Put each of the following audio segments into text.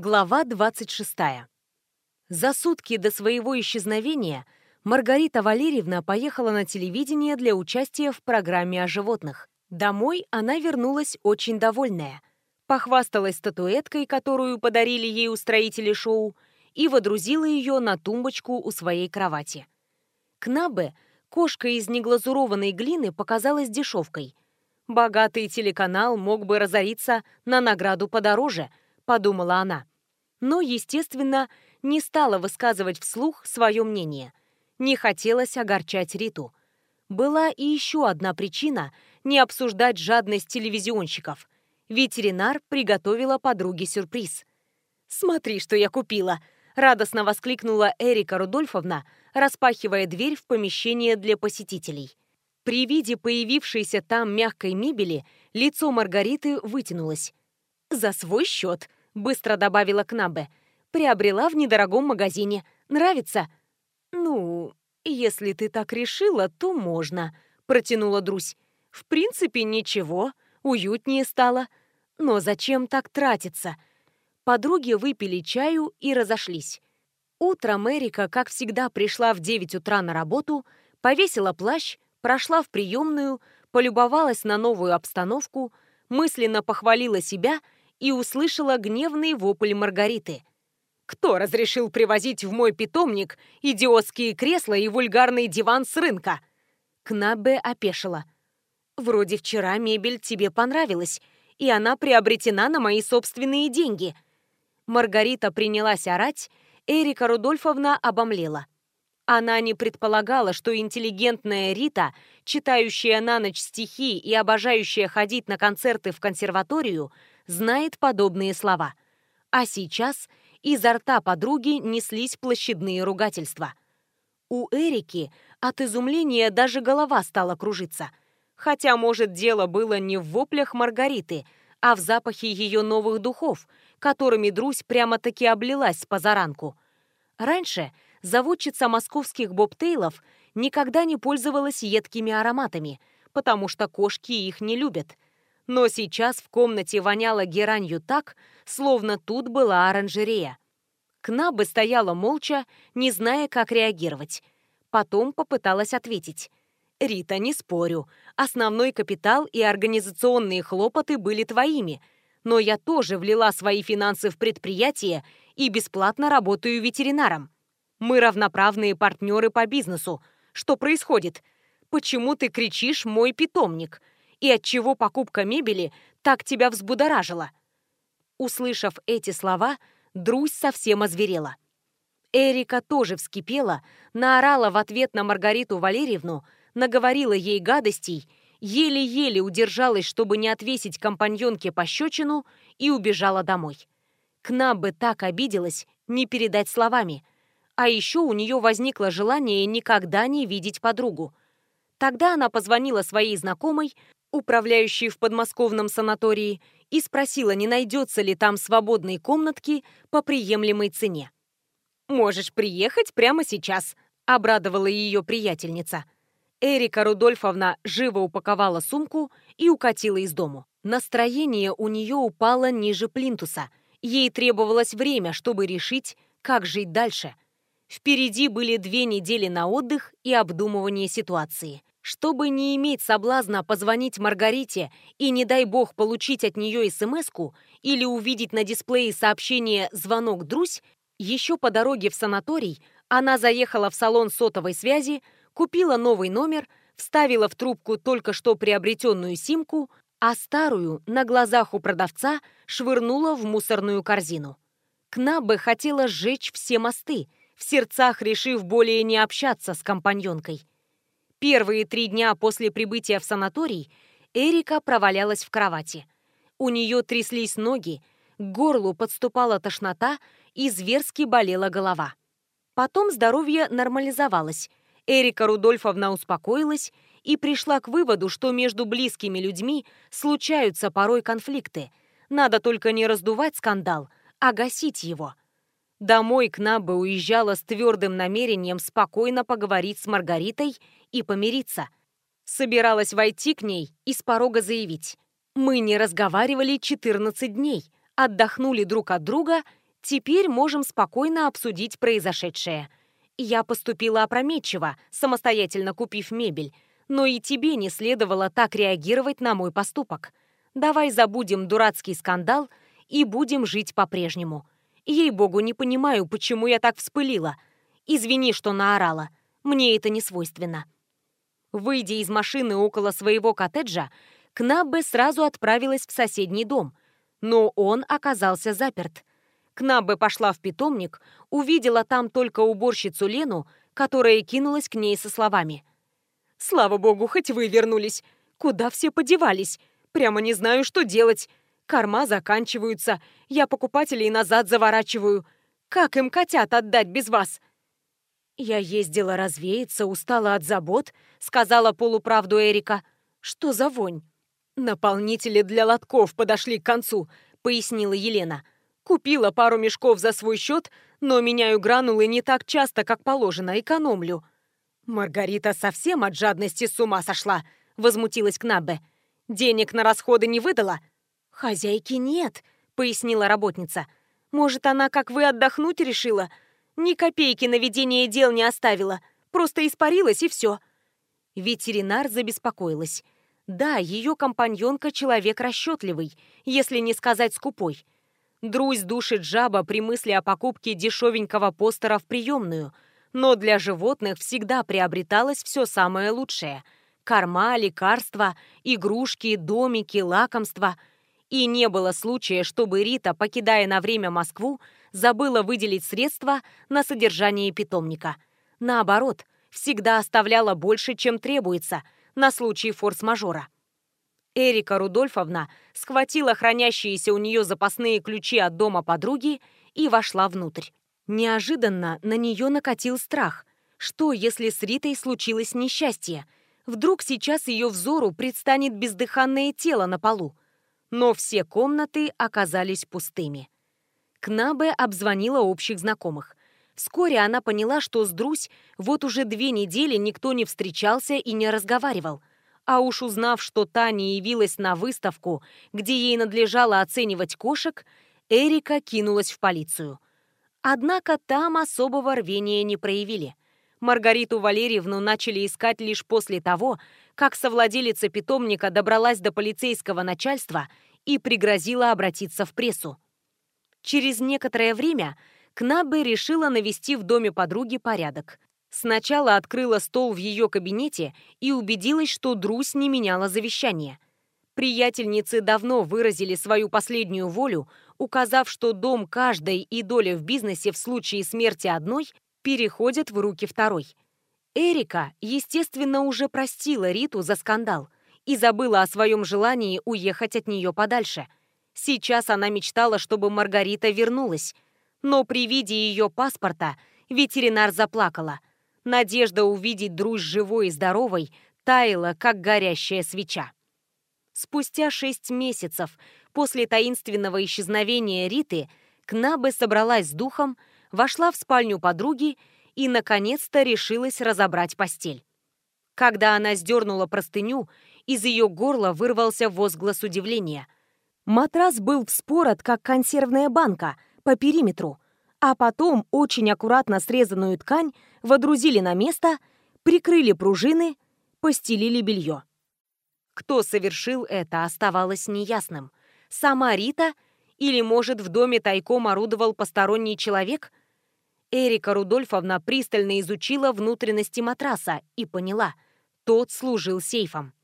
Глава 26. За сутки до своего исчезновения Маргарита Валерьевна поехала на телевидение для участия в программе о животных. Домой она вернулась очень довольная. Похвасталась статуэткой, которую подарили ей устроители шоу, и водрузила ее на тумбочку у своей кровати. Кнабе, кошка из неглазурованной глины, показалась дешевкой. Богатый телеканал мог бы разориться на награду подороже – подумала она. Но, естественно, не стала высказывать вслух свое мнение. Не хотелось огорчать Риту. Была и еще одна причина не обсуждать жадность телевизионщиков. Ветеринар приготовила подруге сюрприз. «Смотри, что я купила!» — радостно воскликнула Эрика Рудольфовна, распахивая дверь в помещение для посетителей. При виде появившейся там мягкой мебели лицо Маргариты вытянулось. «За свой счет!» Быстро добавила Кнабе. Приобрела в недорогом магазине. Нравится? Ну, если ты так решила, то можно, протянула Друсь. В принципе, ничего, уютнее стало. Но зачем так тратиться? Подруги выпили чаю и разошлись. Утром Эрика, как всегда, пришла в 9 утра на работу, повесила плащ, прошла в приемную, полюбовалась на новую обстановку, мысленно похвалила себя — и услышала гневный вопль Маргариты. «Кто разрешил привозить в мой питомник идиотские кресла и вульгарный диван с рынка?» Кнабе опешила. «Вроде вчера мебель тебе понравилась, и она приобретена на мои собственные деньги». Маргарита принялась орать, Эрика Рудольфовна обомлела. Она не предполагала, что интеллигентная Рита, читающая на ночь стихи и обожающая ходить на концерты в консерваторию, знает подобные слова. А сейчас изо рта подруги неслись площадные ругательства. У Эрики от изумления даже голова стала кружиться. Хотя, может, дело было не в воплях Маргариты, а в запахе ее новых духов, которыми Друсь прямо-таки облилась с позаранку. Раньше заводчица московских бобтейлов никогда не пользовалась едкими ароматами, потому что кошки их не любят – но сейчас в комнате воняло геранью так, словно тут была оранжерея. Кнаба стояла молча, не зная, как реагировать. Потом попыталась ответить. «Рита, не спорю. Основной капитал и организационные хлопоты были твоими. Но я тоже влила свои финансы в предприятие и бесплатно работаю ветеринаром. Мы равноправные партнеры по бизнесу. Что происходит? Почему ты кричишь «мой питомник»? И отчего покупка мебели так тебя взбудоражила?» Услышав эти слова, Друзь совсем озверела. Эрика тоже вскипела, наорала в ответ на Маргариту Валерьевну, наговорила ей гадостей, еле-еле удержалась, чтобы не отвесить компаньонке пощечину и убежала домой. Кнаббе так обиделась, не передать словами. А еще у нее возникло желание никогда не видеть подругу. Тогда она позвонила своей знакомой, управляющей в подмосковном санатории, и спросила, не найдется ли там свободной комнатки по приемлемой цене. «Можешь приехать прямо сейчас», — обрадовала ее приятельница. Эрика Рудольфовна живо упаковала сумку и укатила из дому. Настроение у нее упало ниже плинтуса. Ей требовалось время, чтобы решить, как жить дальше. Впереди были две недели на отдых и обдумывание ситуации. Чтобы не иметь соблазна позвонить Маргарите и, не дай бог, получить от нее смс или увидеть на дисплее сообщение «Звонок Друсь», еще по дороге в санаторий она заехала в салон сотовой связи, купила новый номер, вставила в трубку только что приобретенную симку, а старую на глазах у продавца швырнула в мусорную корзину. Кнабе хотела сжечь все мосты, в сердцах решив более не общаться с компаньонкой. Первые три дня после прибытия в санаторий Эрика провалялась в кровати. У нее тряслись ноги, к горлу подступала тошнота и зверски болела голова. Потом здоровье нормализовалось. Эрика Рудольфовна успокоилась и пришла к выводу, что между близкими людьми случаются порой конфликты. Надо только не раздувать скандал, а гасить его. Домой к Набе уезжала с твердым намерением спокойно поговорить с Маргаритой и помириться. Собиралась войти к ней и с порога заявить. «Мы не разговаривали 14 дней, отдохнули друг от друга, Теперь можем спокойно обсудить произошедшее. Я поступила опрометчиво, самостоятельно купив мебель, но и тебе не следовало так реагировать на мой поступок. Давай забудем дурацкий скандал и будем жить по-прежнему. Ей-богу, не понимаю, почему я так вспылила. Извини, что наорала. Мне это не свойственно. Выйдя из машины около своего коттеджа, Кнаббе сразу отправилась в соседний дом, но он оказался заперт. Кнаббе пошла в питомник, увидела там только уборщицу Лену, которая кинулась к ней со словами. «Слава богу, хоть вы вернулись. Куда все подевались? Прямо не знаю, что делать. Корма заканчиваются, я покупателей назад заворачиваю. Как им котят отдать без вас?» «Я ездила развеяться, устала от забот», — сказала полуправду Эрика. «Что за вонь?» «Наполнители для лотков подошли к концу», — пояснила Елена. «Купила пару мешков за свой счет, но меняю гранулы не так часто, как положено, экономлю». «Маргарита совсем от жадности с ума сошла», — возмутилась Кнаббе. «Денег на расходы не выдала?» «Хозяйки нет», — пояснила работница. «Может, она, как вы, отдохнуть решила?» Ни копейки на ведение дел не оставила. Просто испарилась и все. Ветеринар забеспокоилась. Да, ее компаньонка человек расчетливый, если не сказать скупой. Друзь душит жаба при мысли о покупке дешевенького постера в приемную, но для животных всегда приобреталось все самое лучшее. Корма, лекарства, игрушки, домики, лакомства. И не было случая, чтобы Рита, покидая на время Москву, забыла выделить средства на содержание питомника. Наоборот, всегда оставляла больше, чем требуется, на случай форс-мажора. Эрика Рудольфовна схватила хранящиеся у нее запасные ключи от дома подруги и вошла внутрь. Неожиданно на нее накатил страх. Что, если с Ритой случилось несчастье? Вдруг сейчас ее взору предстанет бездыханное тело на полу. Но все комнаты оказались пустыми. Кнабе обзвонила общих знакомых. Вскоре она поняла, что с Друсь вот уже две недели никто не встречался и не разговаривал. А уж узнав, что Таня явилась на выставку, где ей надлежало оценивать кошек, Эрика кинулась в полицию. Однако там особого рвения не проявили. Маргариту Валерьевну начали искать лишь после того, как совладелица питомника добралась до полицейского начальства и пригрозила обратиться в прессу. Через некоторое время Кнаббе решила навести в доме подруги порядок. Сначала открыла стол в ее кабинете и убедилась, что Друсь не меняла завещание. Приятельницы давно выразили свою последнюю волю, указав, что дом каждой и доля в бизнесе в случае смерти одной переходят в руки второй. Эрика, естественно, уже простила Риту за скандал и забыла о своем желании уехать от нее подальше – Сейчас она мечтала, чтобы Маргарита вернулась. Но при виде ее паспорта ветеринар заплакала. Надежда увидеть дружь живой и здоровой таяла, как горящая свеча. Спустя шесть месяцев после таинственного исчезновения Риты Кнабе собралась с духом, вошла в спальню подруги и, наконец-то, решилась разобрать постель. Когда она сдернула простыню, из ее горла вырвался возглас удивления – Матрас был вспорот, как консервная банка, по периметру, а потом очень аккуратно срезанную ткань водрузили на место, прикрыли пружины, постелили белье. Кто совершил это, оставалось неясным. Сама Рита или, может, в доме тайком орудовал посторонний человек? Эрика Рудольфовна пристально изучила внутренности матраса и поняла, тот служил сейфом.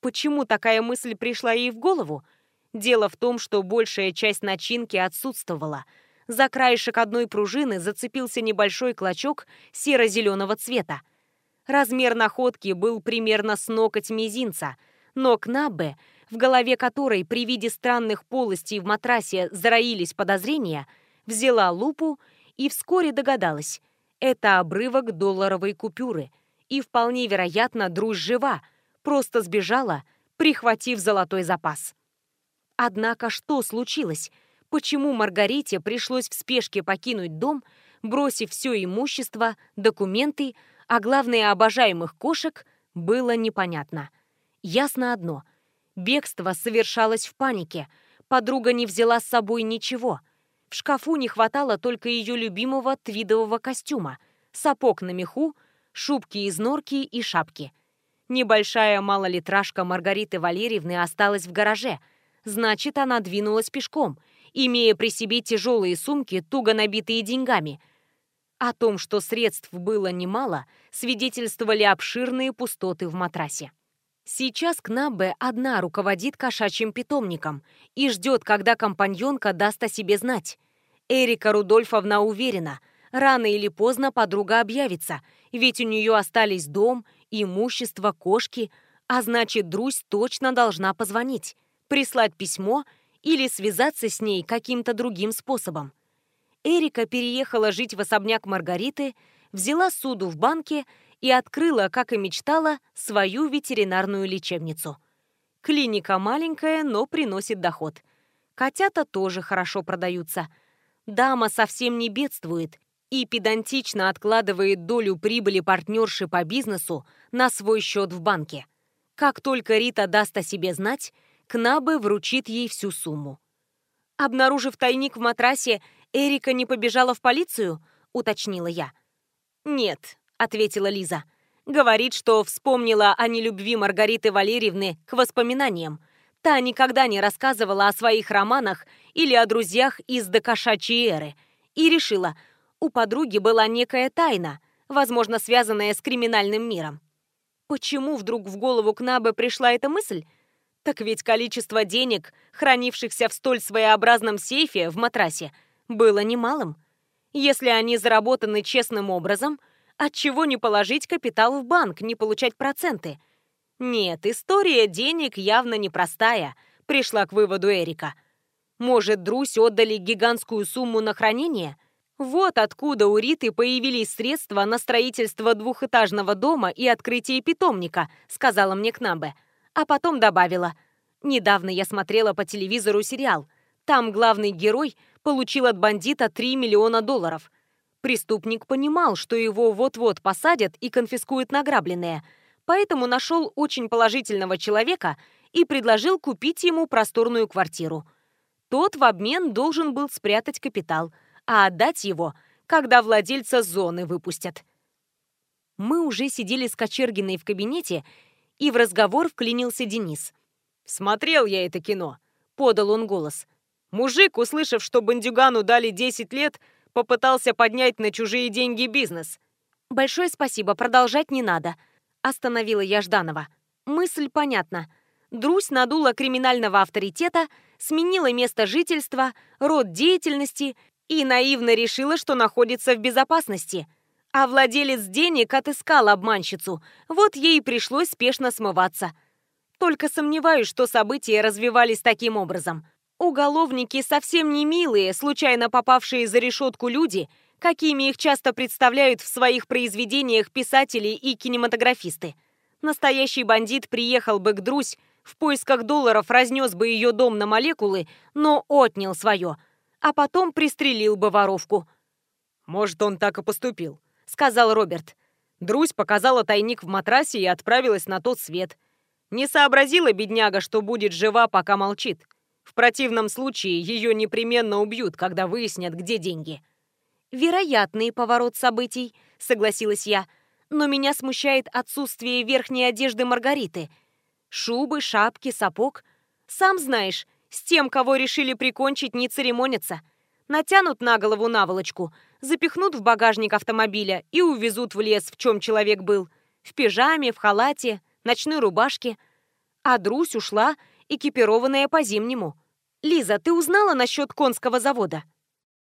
Почему такая мысль пришла ей в голову? Дело в том, что большая часть начинки отсутствовала. За краешек одной пружины зацепился небольшой клочок серо-зеленого цвета. Размер находки был примерно с ноготь мизинца, но Кнаббе, в голове которой при виде странных полостей в матрасе зароились подозрения, взяла лупу и вскоре догадалась. Это обрывок долларовой купюры. И вполне вероятно, дружь жива, просто сбежала, прихватив золотой запас. Однако что случилось? Почему Маргарите пришлось в спешке покинуть дом, бросив все имущество, документы, а главное обожаемых кошек, было непонятно. Ясно одно. Бегство совершалось в панике. Подруга не взяла с собой ничего. В шкафу не хватало только ее любимого твидового костюма, сапог на меху, шубки из норки и шапки. Небольшая малолитражка Маргариты Валерьевны осталась в гараже. Значит, она двинулась пешком, имея при себе тяжелые сумки, туго набитые деньгами. О том, что средств было немало, свидетельствовали обширные пустоты в матрасе. Сейчас Кнаббе одна руководит кошачьим питомником и ждет, когда компаньонка даст о себе знать. Эрика Рудольфовна уверена, рано или поздно подруга объявится, ведь у нее остались дом, имущество, кошки, а значит, Друзь точно должна позвонить, прислать письмо или связаться с ней каким-то другим способом. Эрика переехала жить в особняк Маргариты, взяла суду в банке и открыла, как и мечтала, свою ветеринарную лечебницу. Клиника маленькая, но приносит доход. Котята тоже хорошо продаются. Дама совсем не бедствует и педантично откладывает долю прибыли партнерши по бизнесу на свой счет в банке. Как только Рита даст о себе знать, Кнабе вручит ей всю сумму. Обнаружив тайник в матрасе, Эрика не побежала в полицию, уточнила я. Нет, ответила Лиза. Говорит, что вспомнила о нелюбви Маргариты Валерьевны к воспоминаниям. Та никогда не рассказывала о своих романах или о друзьях из докошачьей эры. И решила, у подруги была некая тайна, возможно, связанная с криминальным миром. Почему вдруг в голову Кнабе пришла эта мысль? Так ведь количество денег, хранившихся в столь своеобразном сейфе в матрасе, было немалым. Если они заработаны честным образом – Отчего не положить капитал в банк, не получать проценты? Нет, история денег явно непростая, пришла к выводу Эрика. Может, Друсь отдали гигантскую сумму на хранение? Вот откуда у Риты появились средства на строительство двухэтажного дома и открытие питомника, сказала мне Кнабе. А потом добавила. Недавно я смотрела по телевизору сериал. Там главный герой получил от бандита 3 миллиона долларов – Преступник понимал, что его вот-вот посадят и конфискуют награбленное, поэтому нашел очень положительного человека и предложил купить ему просторную квартиру. Тот в обмен должен был спрятать капитал, а отдать его, когда владельца зоны выпустят. Мы уже сидели с Кочергиной в кабинете, и в разговор вклинился Денис. «Смотрел я это кино», — подал он голос. «Мужик, услышав, что бандюгану дали 10 лет, — попытался поднять на чужие деньги бизнес. «Большое спасибо, продолжать не надо», — остановила я Жданова. «Мысль понятна. Друсь надула криминального авторитета, сменила место жительства, род деятельности и наивно решила, что находится в безопасности. А владелец денег отыскал обманщицу, вот ей пришлось спешно смываться. Только сомневаюсь, что события развивались таким образом. Уголовники совсем не милые, случайно попавшие за решетку люди, какими их часто представляют в своих произведениях писатели и кинематографисты. Настоящий бандит приехал бы к Друзь, в поисках долларов разнес бы ее дом на молекулы, но отнял свое, а потом пристрелил бы воровку. «Может, он так и поступил», — сказал Роберт. Друзь показала тайник в матрасе и отправилась на тот свет. Не сообразила бедняга, что будет жива, пока молчит. В противном случае ее непременно убьют, когда выяснят, где деньги. Вероятный поворот событий, согласилась я. Но меня смущает отсутствие верхней одежды Маргариты. Шубы, шапки, сапог. Сам знаешь, с тем, кого решили прикончить, не церемонятся. Натянут на голову наволочку, запихнут в багажник автомобиля и увезут в лес, в чем человек был. В пижаме, в халате, ночной рубашке. А Друсь ушла, экипированная по-зимнему. «Лиза, ты узнала насчет конского завода?»